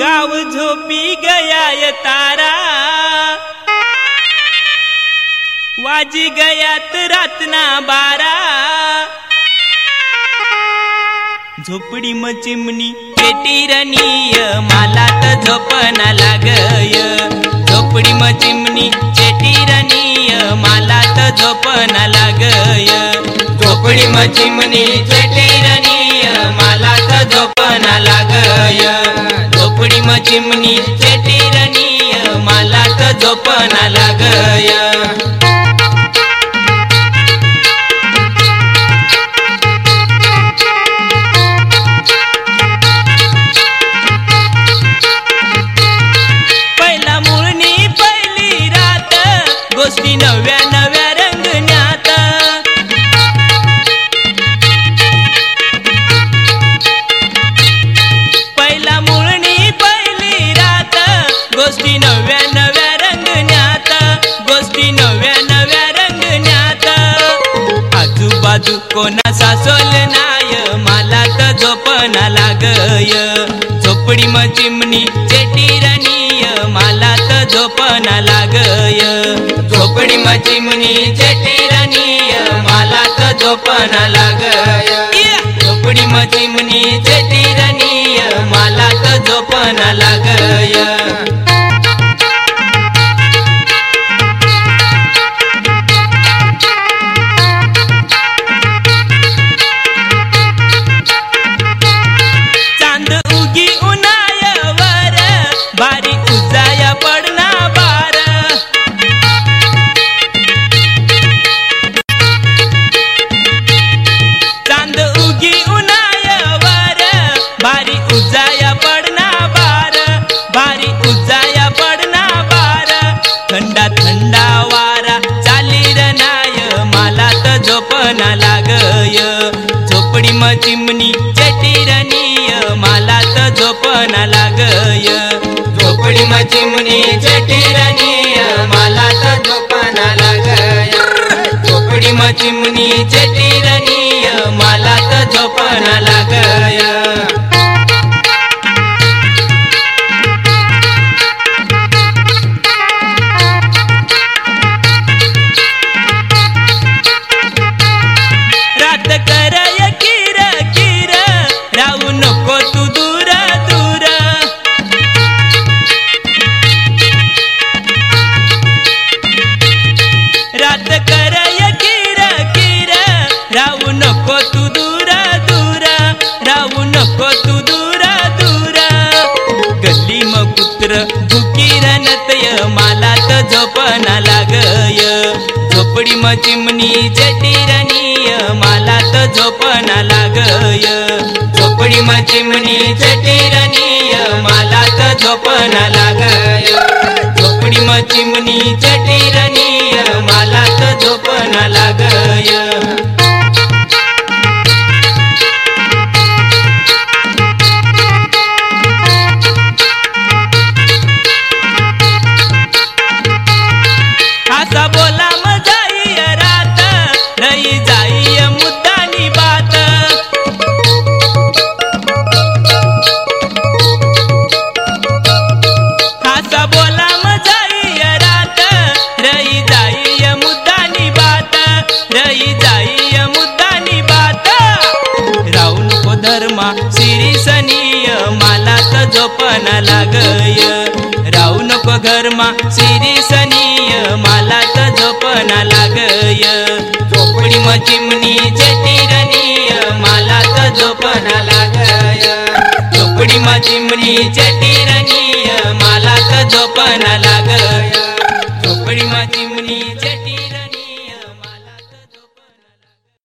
गाव झोपी गया तारा. वाजी गयात रातना बारा. झोपडी म चिमणी पेटी रनीय मला तर झोपना लागय. झोपडी म चिमणी चेटी रनीय मला तर झोपना लागय. झोपडी म चिमणी चेटी चिमणी चेटी रनीय मला तर झोपना लागय. पहिला मुळणी पहिली रात गोष्टी नव्या आजूबाजू कोणा सासोल नाय मला तर झोपना लागय. झोपडी म चिमणी चेटी रनीय मला तर झोपना लागय. झोपडी म चिमणी चेटी रनीय मला तर झोपना लागय. झोपडी म चिमणी चिमणी चटी रनीय मला तर झोपण लागय. झोपडी म चिमणी चटी रनीय मला तर झोपण लागय. झोपडी म चिमणी चटी रनीय मला तर झोपण लाग मित्र पुत्र भुकीर मला तर झोपना लागय. झोपडी म चिमणी चटी मला तर झोपना लागय. झोपडी म चिमणी चटी मला तर झोपना लागय. झोपडी म चिमणी पण लागय. राहू नको घरमा सिरिसनीय मला तर झोपना लागय. झोपडी म चिमणी चटी मला तर झोपना लागय. झोपडी म चिमणी चटी मला तर झोपना लागय. झोपडी म चिमणी